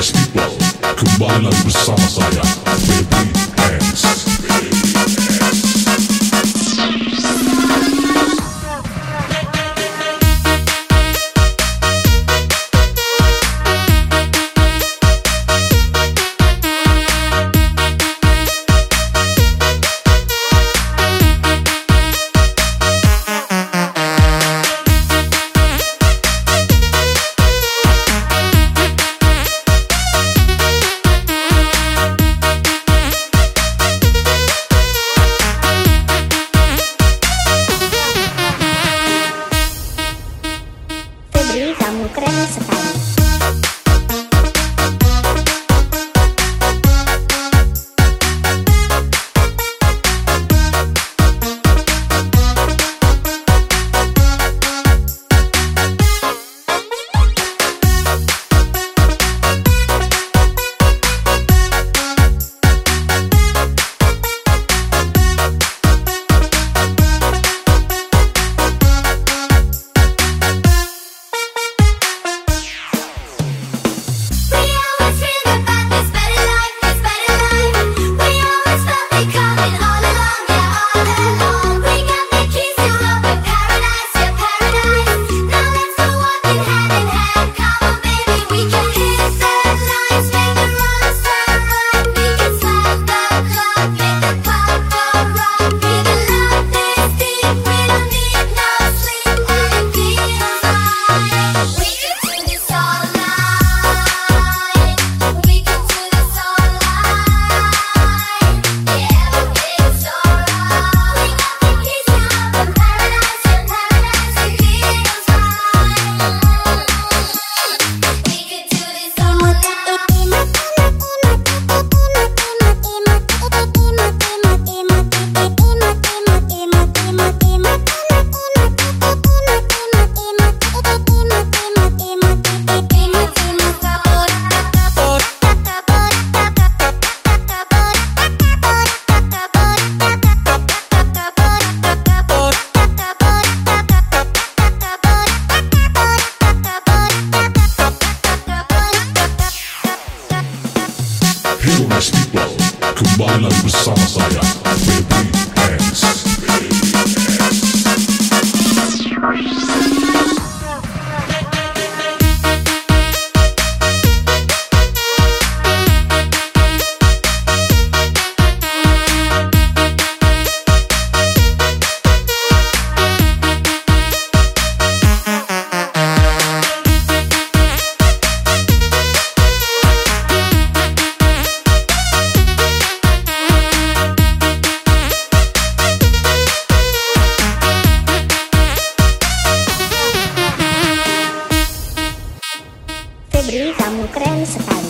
Nasty Blow, combine Saya, baby. Dance Silence with some Messiah. Kamu keren sekali.